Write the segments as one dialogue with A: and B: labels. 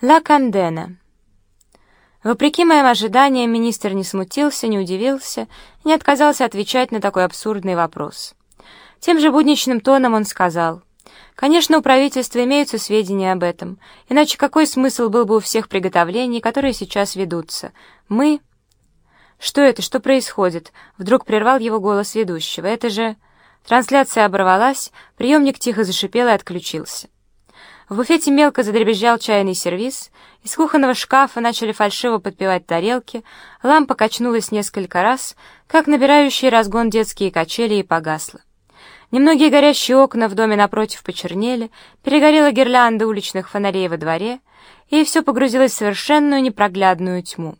A: Ла Кандена. Вопреки моим ожиданиям, министр не смутился, не удивился не отказался отвечать на такой абсурдный вопрос. Тем же будничным тоном он сказал, «Конечно, у правительства имеются сведения об этом, иначе какой смысл был бы у всех приготовлений, которые сейчас ведутся? Мы...» «Что это? Что происходит?» Вдруг прервал его голос ведущего. «Это же...» Трансляция оборвалась, приемник тихо зашипел и отключился. В буфете мелко задребезжал чайный сервиз, из кухонного шкафа начали фальшиво подпевать тарелки, лампа качнулась несколько раз, как набирающие разгон детские качели, и погасла. Немногие горящие окна в доме напротив почернели, перегорела гирлянда уличных фонарей во дворе, и все погрузилось в совершенную непроглядную тьму.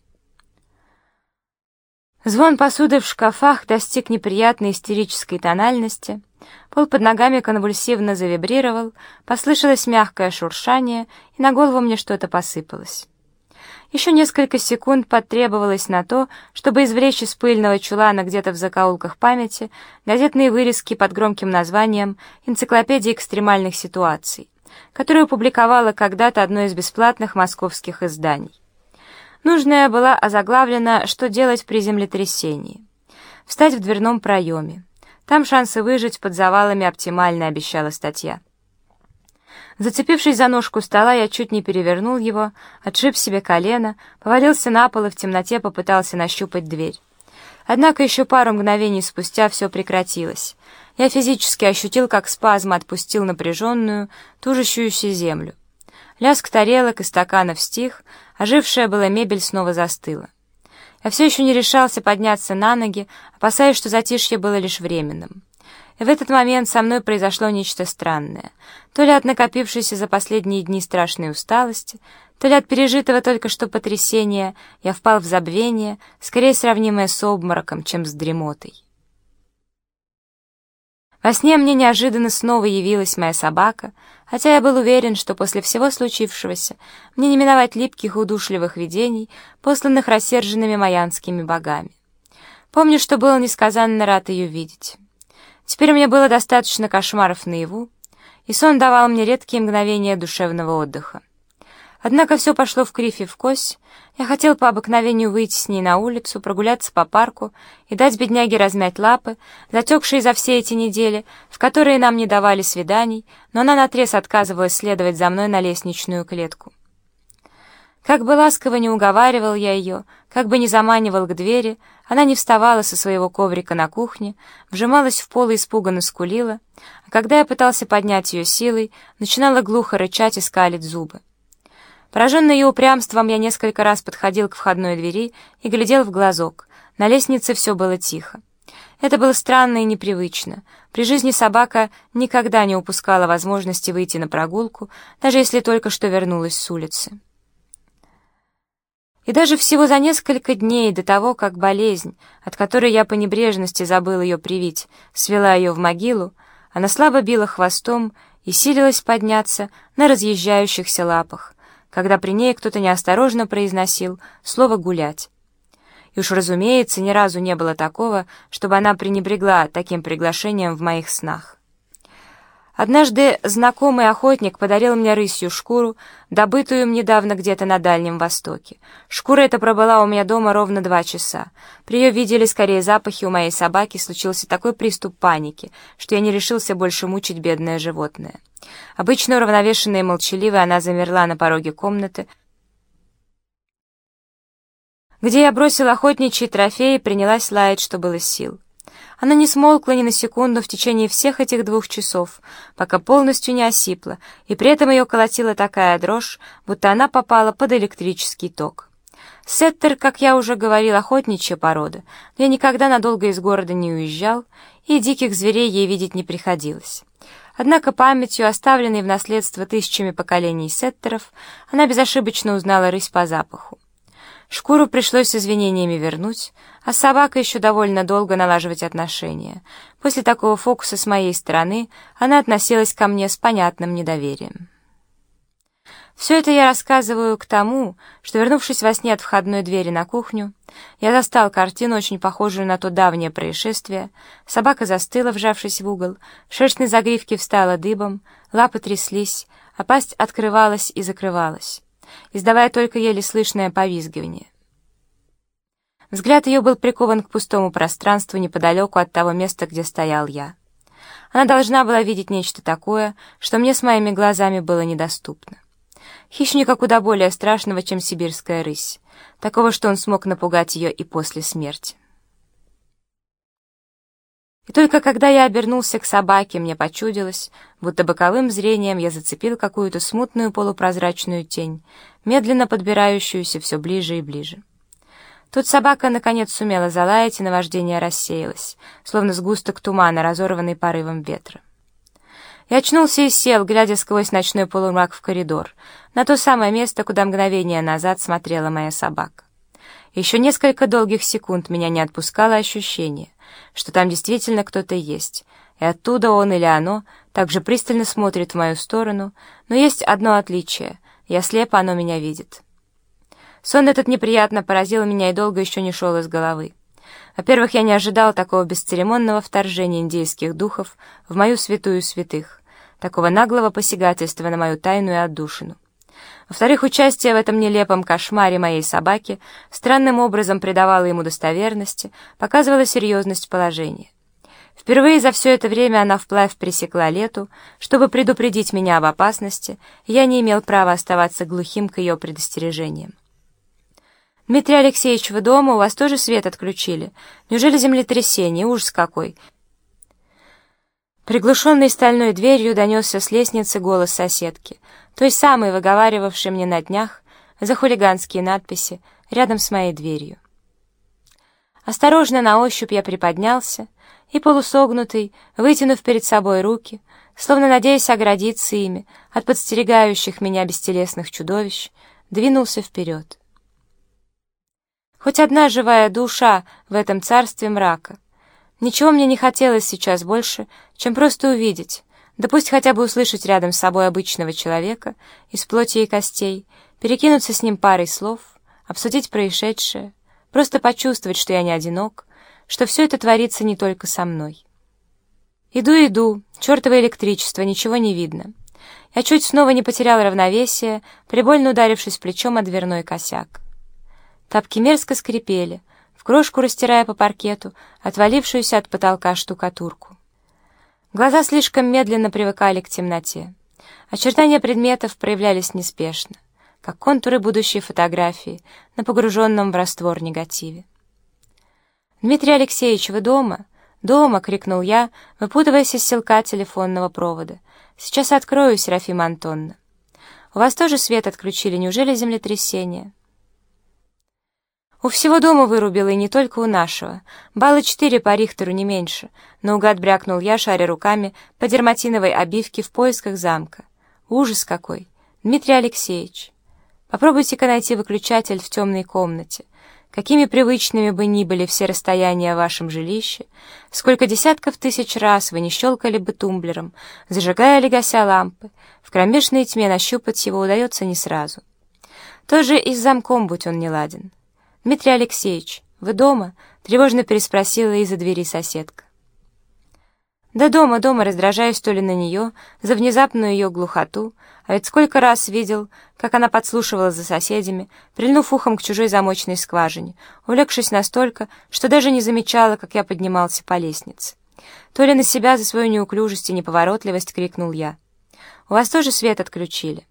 A: Звон посуды в шкафах достиг неприятной истерической тональности — Пол под ногами конвульсивно завибрировал, послышалось мягкое шуршание, и на голову мне что-то посыпалось. Еще несколько секунд потребовалось на то, чтобы извлечь из пыльного чулана где-то в закоулках памяти газетные вырезки под громким названием «Энциклопедия экстремальных ситуаций», которую публиковала когда-то одно из бесплатных московских изданий. Нужная была озаглавлена «Что делать при землетрясении?» Встать в дверном проеме. Там шансы выжить под завалами оптимально, обещала статья. Зацепившись за ножку стола, я чуть не перевернул его, отшиб себе колено, повалился на пол и в темноте попытался нащупать дверь. Однако еще пару мгновений спустя все прекратилось. Я физически ощутил, как спазм отпустил напряженную, тужащуюся землю. Лязг тарелок и стаканов стих, ожившая была мебель снова застыла. Я все еще не решался подняться на ноги, опасаясь, что затишье было лишь временным. И в этот момент со мной произошло нечто странное. То ли от накопившейся за последние дни страшной усталости, то ли от пережитого только что потрясения я впал в забвение, скорее сравнимое с обмороком, чем с дремотой. Во сне мне неожиданно снова явилась моя собака, хотя я был уверен, что после всего случившегося мне не миновать липких удушливых видений, посланных рассерженными майянскими богами. Помню, что был несказанно рад ее видеть. Теперь меня было достаточно кошмаров наяву, и сон давал мне редкие мгновения душевного отдыха. Однако все пошло в кривь и в кось. Я хотел по обыкновению выйти с ней на улицу, прогуляться по парку и дать бедняге размять лапы, затекшие за все эти недели, в которые нам не давали свиданий, но она наотрез отказывалась следовать за мной на лестничную клетку. Как бы ласково не уговаривал я ее, как бы не заманивал к двери, она не вставала со своего коврика на кухне, вжималась в пол и испуганно скулила, а когда я пытался поднять ее силой, начинала глухо рычать и скалить зубы. Пораженный ее упрямством, я несколько раз подходил к входной двери и глядел в глазок. На лестнице все было тихо. Это было странно и непривычно. При жизни собака никогда не упускала возможности выйти на прогулку, даже если только что вернулась с улицы. И даже всего за несколько дней до того, как болезнь, от которой я по небрежности забыл ее привить, свела ее в могилу, она слабо била хвостом и силилась подняться на разъезжающихся лапах, когда при ней кто-то неосторожно произносил слово «гулять». И уж, разумеется, ни разу не было такого, чтобы она пренебрегла таким приглашением в моих снах. Однажды знакомый охотник подарил мне рысью шкуру, добытую им недавно где-то на Дальнем Востоке. Шкура эта пробыла у меня дома ровно два часа. При ее видели скорее запахи у моей собаки, случился такой приступ паники, что я не решился больше мучить бедное животное. Обычно уравновешенная и молчаливая, она замерла на пороге комнаты, где я бросил охотничьи трофеи и принялась лаять, что было сил. Она не смолкла ни на секунду в течение всех этих двух часов, пока полностью не осипла, и при этом ее колотила такая дрожь, будто она попала под электрический ток. Сеттер, как я уже говорил, охотничья порода, но я никогда надолго из города не уезжал, и диких зверей ей видеть не приходилось. Однако памятью, оставленной в наследство тысячами поколений сеттеров, она безошибочно узнала рысь по запаху. Шкуру пришлось с извинениями вернуть, а собака еще довольно долго налаживать отношения. После такого фокуса с моей стороны она относилась ко мне с понятным недоверием. Все это я рассказываю к тому, что, вернувшись во сне от входной двери на кухню, я застал картину, очень похожую на то давнее происшествие. Собака застыла, вжавшись в угол, шерсть на загривке встала дыбом, лапы тряслись, а пасть открывалась и закрывалась. издавая только еле слышное повизгивание. Взгляд ее был прикован к пустому пространству неподалеку от того места, где стоял я. Она должна была видеть нечто такое, что мне с моими глазами было недоступно. Хищника куда более страшного, чем сибирская рысь, такого, что он смог напугать ее и после смерти. И только когда я обернулся к собаке, мне почудилось, будто боковым зрением я зацепил какую-то смутную полупрозрачную тень, медленно подбирающуюся все ближе и ближе. Тут собака наконец сумела залаять, и наваждение рассеялось, словно сгусток тумана, разорванный порывом ветра. Я очнулся и сел, глядя сквозь ночной полумрак в коридор, на то самое место, куда мгновение назад смотрела моя собака. Еще несколько долгих секунд меня не отпускало ощущение, что там действительно кто-то есть, и оттуда он или оно также пристально смотрит в мою сторону, но есть одно отличие — я слепо, оно меня видит. Сон этот неприятно поразил меня и долго еще не шел из головы. Во-первых, я не ожидал такого бесцеремонного вторжения индейских духов в мою святую святых, такого наглого посягательства на мою тайную отдушину. Во-вторых, участие в этом нелепом кошмаре моей собаки странным образом придавало ему достоверности, показывало серьезность положения. Впервые за все это время она вплавь пресекла лету, чтобы предупредить меня об опасности, я не имел права оставаться глухим к ее предостережениям. «Дмитрий Алексеевич, вы дома? У вас тоже свет отключили? Неужели землетрясение? Ужас какой!» Приглушенный стальной дверью донесся с лестницы голос соседки, той самой, выговаривавшей мне на днях за хулиганские надписи рядом с моей дверью. Осторожно на ощупь я приподнялся и, полусогнутый, вытянув перед собой руки, словно надеясь оградиться ими от подстерегающих меня бестелесных чудовищ, двинулся вперед. Хоть одна живая душа в этом царстве мрака — Ничего мне не хотелось сейчас больше, чем просто увидеть, да пусть хотя бы услышать рядом с собой обычного человека из плоти и костей, перекинуться с ним парой слов, обсудить происшедшее, просто почувствовать, что я не одинок, что все это творится не только со мной. Иду, иду, чертово электричество, ничего не видно. Я чуть снова не потерял равновесие, прибольно ударившись плечом о дверной косяк. Тапки мерзко скрипели, крошку растирая по паркету, отвалившуюся от потолка штукатурку. Глаза слишком медленно привыкали к темноте. Очертания предметов проявлялись неспешно, как контуры будущей фотографии на погруженном в раствор негативе. «Дмитрий Алексеевич, вы дома?» «Дома!» — крикнул я, выпутываясь из селка телефонного провода. «Сейчас открою, Серафима Антонна. У вас тоже свет отключили, неужели землетрясение?» У всего дома вырубило, и не только у нашего. Балла четыре по Рихтеру, не меньше. Наугад брякнул я, шаря руками по дерматиновой обивке в поисках замка. Ужас какой! Дмитрий Алексеевич, попробуйте-ка найти выключатель в темной комнате. Какими привычными бы ни были все расстояния в вашем жилище, сколько десятков тысяч раз вы не щелкали бы тумблером, зажигая или гася лампы, в кромешной тьме нащупать его удается не сразу. Тоже и с замком, будь он неладен. «Дмитрий Алексеевич, вы дома?» — тревожно переспросила из-за двери соседка. «Да дома, дома, раздражаюсь то ли на нее, за внезапную ее глухоту, а ведь сколько раз видел, как она подслушивала за соседями, прильнув ухом к чужой замочной скважине, увлекшись настолько, что даже не замечала, как я поднимался по лестнице. То ли на себя за свою неуклюжесть и неповоротливость крикнул я. «У вас тоже свет отключили?»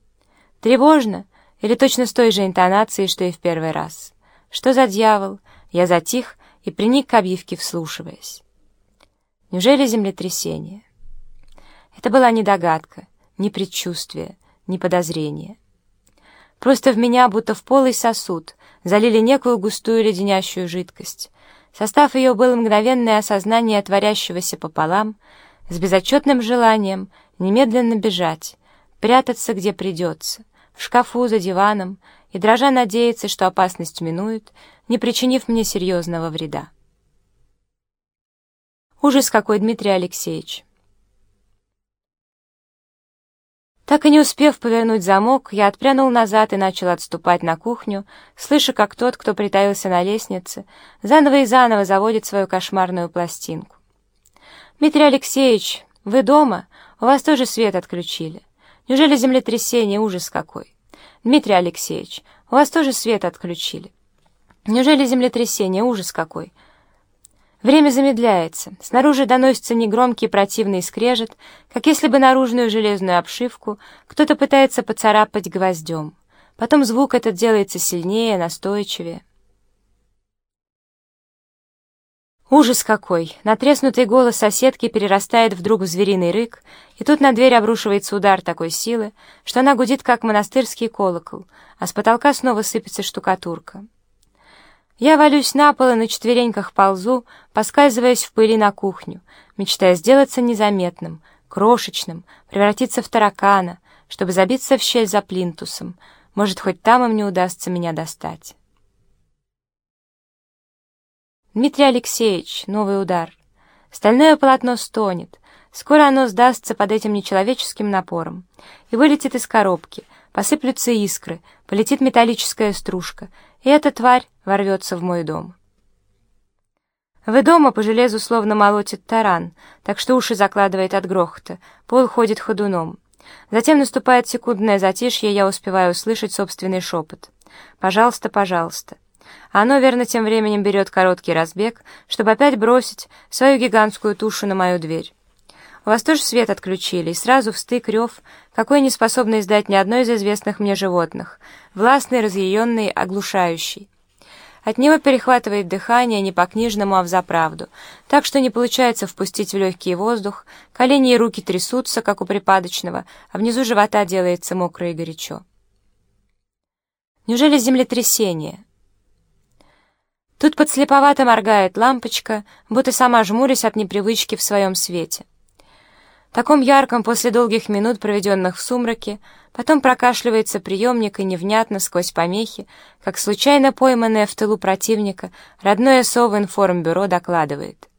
A: «Тревожно?» Или точно с той же интонацией, что и в первый раз?» Что за дьявол? Я затих и приник к обивке, вслушиваясь. Неужели землетрясение? Это была не догадка, не предчувствие, не подозрение. Просто в меня, будто в полый сосуд, залили некую густую леденящую жидкость. Состав ее был мгновенное осознание творящегося пополам, с безотчетным желанием немедленно бежать, прятаться где придется, в шкафу за диваном, и дрожа надеется, что опасность минует, не причинив мне серьезного вреда. Ужас какой, Дмитрий Алексеевич! Так и не успев повернуть замок, я отпрянул назад и начал отступать на кухню, слыша, как тот, кто притаился на лестнице, заново и заново заводит свою кошмарную пластинку. «Дмитрий Алексеевич, вы дома? У вас тоже свет отключили. Неужели землетрясение? Ужас какой!» Дмитрий Алексеевич, у вас тоже свет отключили. Неужели землетрясение? Ужас какой! Время замедляется. Снаружи доносится негромкий противный скрежет, как если бы наружную железную обшивку кто-то пытается поцарапать гвоздем. Потом звук этот делается сильнее, настойчивее. Ужас какой! Натреснутый голос соседки перерастает вдруг в звериный рык, и тут на дверь обрушивается удар такой силы, что она гудит, как монастырский колокол, а с потолка снова сыпется штукатурка. Я валюсь на пол и на четвереньках ползу, поскальзываясь в пыли на кухню, мечтая сделаться незаметным, крошечным, превратиться в таракана, чтобы забиться в щель за плинтусом. Может, хоть там им не удастся меня достать. Дмитрий Алексеевич, новый удар. Стальное полотно стонет. Скоро оно сдастся под этим нечеловеческим напором и вылетит из коробки, посыплются искры, полетит металлическая стружка, и эта тварь ворвется в мой дом. Вы дома по железу словно молотит таран, так что уши закладывает от грохота, пол ходит ходуном. Затем наступает секундное затишье, я успеваю услышать собственный шепот. «Пожалуйста, пожалуйста». Оно, верно, тем временем берет короткий разбег, чтобы опять бросить свою гигантскую тушу на мою дверь. У вас тоже свет отключили, и сразу в стык рев, какой не способный издать ни одно из известных мне животных, властный, разъяренный, оглушающий. От него перехватывает дыхание не по-книжному, а взаправду, так что не получается впустить в легкий воздух, колени и руки трясутся, как у припадочного, а внизу живота делается мокро и горячо. Неужели землетрясение? Тут подслеповато моргает лампочка, будто сама жмурясь от непривычки в своем свете. Таком ярком после долгих минут, проведенных в сумраке, потом прокашливается приемник и невнятно сквозь помехи, как случайно пойманное в тылу противника, родное Совинформбюро докладывает.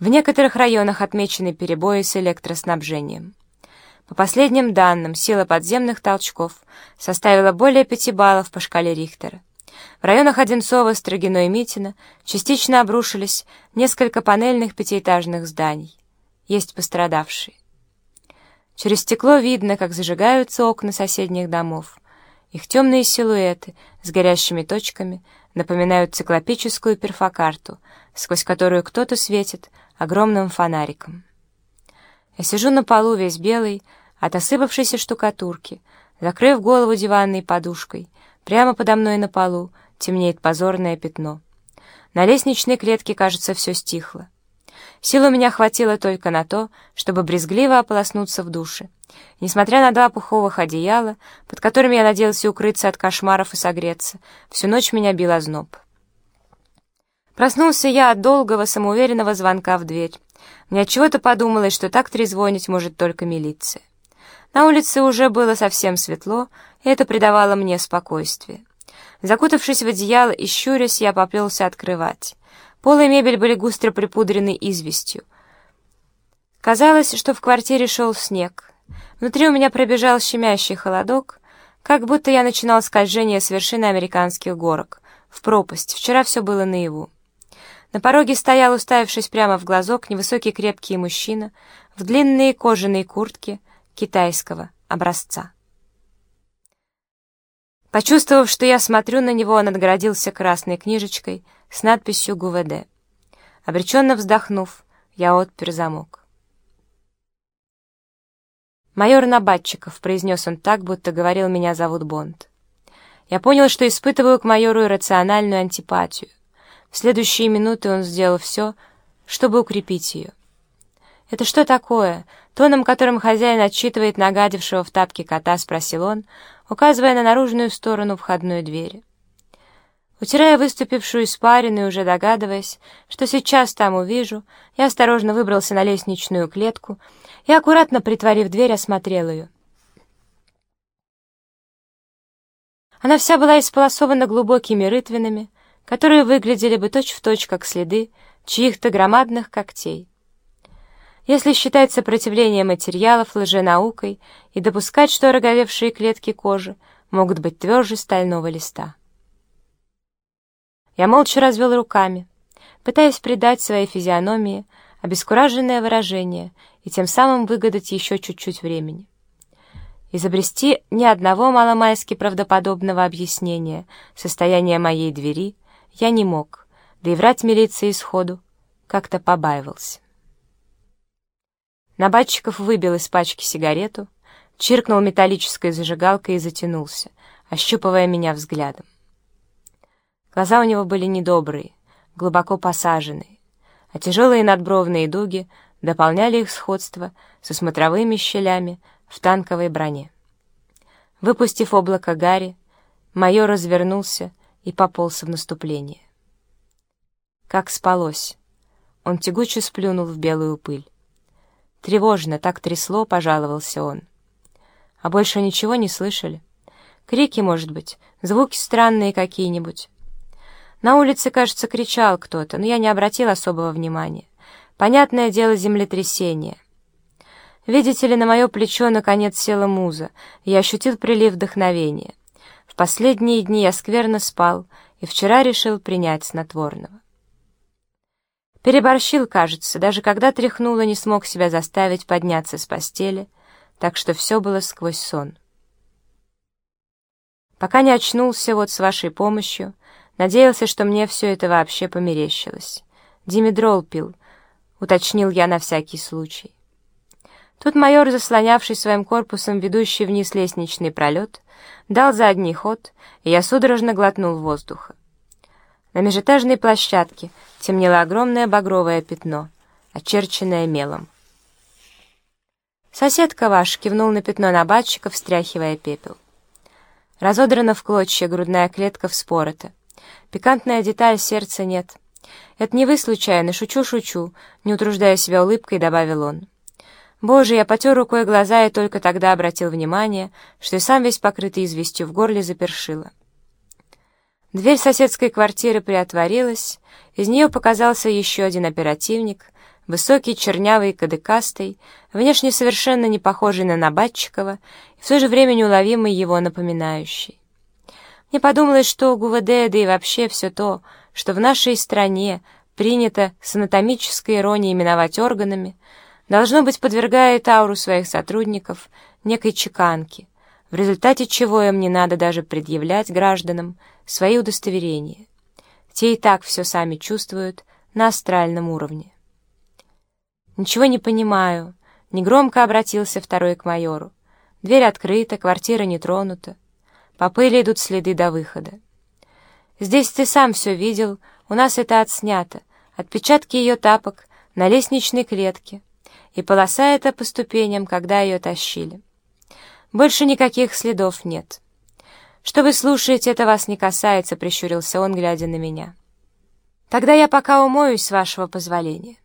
A: В некоторых районах отмечены перебои с электроснабжением. По последним данным, сила подземных толчков составила более пяти баллов по шкале Рихтера. В районах Одинцова, Строгино и Митина частично обрушились несколько панельных пятиэтажных зданий. Есть пострадавшие. Через стекло видно, как зажигаются окна соседних домов. Их темные силуэты с горящими точками напоминают циклопическую перфокарту, сквозь которую кто-то светит огромным фонариком. Я сижу на полу весь белый, от осыпавшейся штукатурки, закрыв голову диванной подушкой, Прямо подо мной на полу темнеет позорное пятно. На лестничной клетке, кажется, все стихло. Сил у меня хватило только на то, чтобы брезгливо ополоснуться в душе. Несмотря на два пуховых одеяла, под которыми я надеялся укрыться от кошмаров и согреться, всю ночь меня бил озноб. Проснулся я от долгого, самоуверенного звонка в дверь. Мне чего-то подумалось, что так трезвонить может только милиция. На улице уже было совсем светло, это придавало мне спокойствие. Закутавшись в одеяло и щурясь, я поплелся открывать. Пол и мебель были густо припудрены известью. Казалось, что в квартире шел снег. Внутри у меня пробежал щемящий холодок, как будто я начинал скольжение с вершины американских горок, в пропасть. Вчера все было наяву. На пороге стоял, уставившись прямо в глазок, невысокий крепкий мужчина в длинной кожаной куртке, китайского образца. Почувствовав, что я смотрю на него, он отгородился красной книжечкой с надписью ГУВД. Обреченно вздохнув, я отпер замок. «Майор Набатчиков», — произнес он так, будто говорил, меня зовут Бонд. Я понял, что испытываю к майору иррациональную антипатию. В следующие минуты он сделал все, чтобы укрепить ее. «Это что такое?» Тоном, которым хозяин отчитывает нагадившего в тапке кота, спросил он, указывая на наружную сторону входной двери. Утирая выступившую испарину и уже догадываясь, что сейчас там увижу, я осторожно выбрался на лестничную клетку и, аккуратно притворив дверь, осмотрел ее. Она вся была исполосована глубокими рытвинами, которые выглядели бы точь-в-точь, точь, как следы чьих-то громадных когтей. Если считать сопротивление материалов лженаукой и допускать, что роговевшие клетки кожи могут быть тверже стального листа. Я молча развел руками, пытаясь придать своей физиономии обескураженное выражение и тем самым выгадать еще чуть-чуть времени. Изобрести ни одного маломайски правдоподобного объяснения состояния моей двери я не мог, да и врать милиции сходу как-то побаивался. Набатчиков выбил из пачки сигарету, чиркнул металлической зажигалкой и затянулся, ощупывая меня взглядом. Глаза у него были недобрые, глубоко посаженные, а тяжелые надбровные дуги дополняли их сходство со смотровыми щелями в танковой броне. Выпустив облако гари, майор развернулся и пополз в наступление. Как спалось. Он тягуче сплюнул в белую пыль. Тревожно, так трясло, пожаловался он. А больше ничего не слышали? Крики, может быть, звуки странные какие-нибудь. На улице, кажется, кричал кто-то, но я не обратил особого внимания. Понятное дело, землетрясение. Видите ли, на мое плечо наконец села муза, и я ощутил прилив вдохновения. В последние дни я скверно спал, и вчера решил принять снотворного. Переборщил, кажется, даже когда тряхнуло, не смог себя заставить подняться с постели, так что все было сквозь сон. Пока не очнулся вот с вашей помощью, надеялся, что мне все это вообще померещилось. Димедрол пил, уточнил я на всякий случай. Тут майор, заслонявший своим корпусом ведущий вниз лестничный пролет, дал задний ход, и я судорожно глотнул воздуха. На межэтажной площадке темнело огромное багровое пятно, очерченное мелом. «Соседка ваш», — кивнул на пятно набатчика, встряхивая пепел. Разодрана в клочья грудная клетка вспорота. Пикантная деталь, сердца нет. «Это не вы случайно, шучу-шучу», — не утруждая себя улыбкой, добавил он. «Боже, я потер рукой глаза и только тогда обратил внимание, что и сам весь покрытый известью в горле запершило». Дверь соседской квартиры приотворилась, из нее показался еще один оперативник, высокий, чернявый, кадыкастый, внешне совершенно не похожий на Набатчикова и в то же время неуловимый его напоминающий. Мне подумалось, что ГУВД, да и вообще все то, что в нашей стране принято с анатомической иронией именовать органами, должно быть подвергает ауру своих сотрудников некой чеканке, в результате чего им не надо даже предъявлять гражданам свои удостоверения. Те и так все сами чувствуют на астральном уровне. «Ничего не понимаю», — негромко обратился второй к майору. «Дверь открыта, квартира не тронута. По пыли идут следы до выхода. Здесь ты сам все видел, у нас это отснято. Отпечатки ее тапок на лестничной клетке. И полоса эта по ступеням, когда ее тащили. Больше никаких следов нет. Что вы слушаете, это вас не касается, прищурился он, глядя на меня. Тогда я пока умоюсь, с вашего позволения.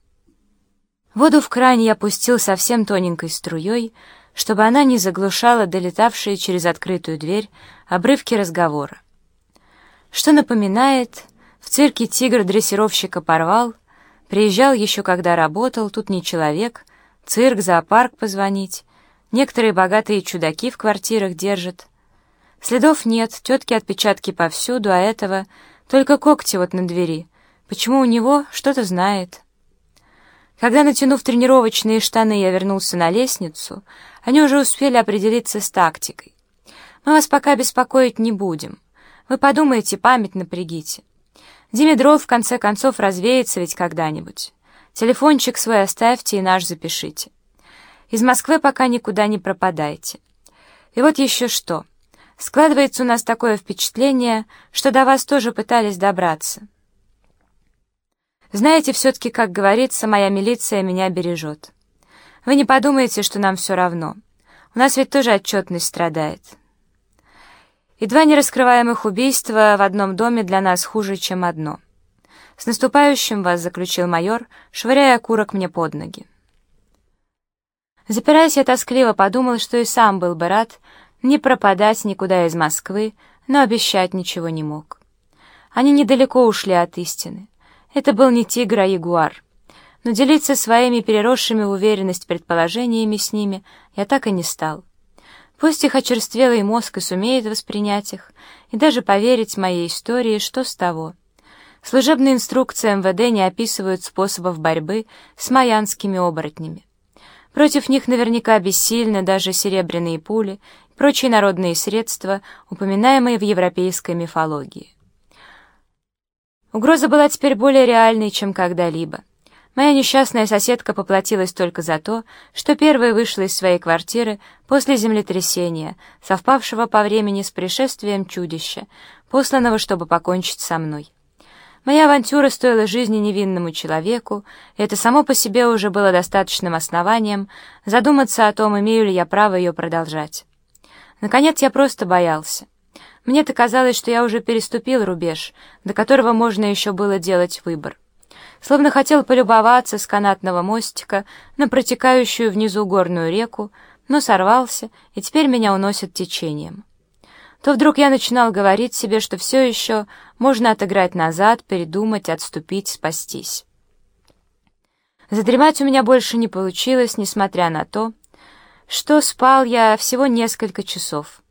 A: Воду в кране я пустил совсем тоненькой струей, чтобы она не заглушала долетавшие через открытую дверь обрывки разговора. Что напоминает, в цирке тигр дрессировщика порвал, приезжал еще когда работал, тут не человек, цирк, зоопарк позвонить, Некоторые богатые чудаки в квартирах держат. Следов нет, тетки отпечатки повсюду, а этого только когти вот на двери. Почему у него что-то знает? Когда, натянув тренировочные штаны, я вернулся на лестницу, они уже успели определиться с тактикой. Мы вас пока беспокоить не будем. Вы подумайте, память напрягите. Димедрол в конце концов развеется ведь когда-нибудь. Телефончик свой оставьте и наш запишите. Из Москвы пока никуда не пропадайте. И вот еще что. Складывается у нас такое впечатление, что до вас тоже пытались добраться. Знаете, все-таки, как говорится, моя милиция меня бережет. Вы не подумайте, что нам все равно. У нас ведь тоже отчетность страдает. И два нераскрываемых убийства в одном доме для нас хуже, чем одно. С наступающим вас заключил майор, швыряя окурок мне под ноги. Запираясь, я тоскливо подумал, что и сам был бы рад не пропадать никуда из Москвы, но обещать ничего не мог. Они недалеко ушли от истины. Это был не тигр, а ягуар. Но делиться своими переросшими в уверенность предположениями с ними я так и не стал. Пусть их очерствелый мозг и сумеет воспринять их, и даже поверить моей истории, что с того. Служебные инструкции МВД не описывают способов борьбы с майянскими оборотнями. Против них наверняка бессильны даже серебряные пули и прочие народные средства, упоминаемые в европейской мифологии. Угроза была теперь более реальной, чем когда-либо. Моя несчастная соседка поплатилась только за то, что первая вышла из своей квартиры после землетрясения, совпавшего по времени с пришествием чудища, посланного, чтобы покончить со мной. Моя авантюра стоила жизни невинному человеку, и это само по себе уже было достаточным основанием задуматься о том, имею ли я право ее продолжать. Наконец, я просто боялся. Мне-то казалось, что я уже переступил рубеж, до которого можно еще было делать выбор. Словно хотел полюбоваться с канатного мостика на протекающую внизу горную реку, но сорвался, и теперь меня уносит течением то вдруг я начинал говорить себе, что все еще можно отыграть назад, передумать, отступить, спастись. Задремать у меня больше не получилось, несмотря на то, что спал я всего несколько часов.